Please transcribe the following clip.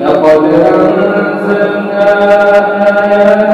لقد أنزلنا آيات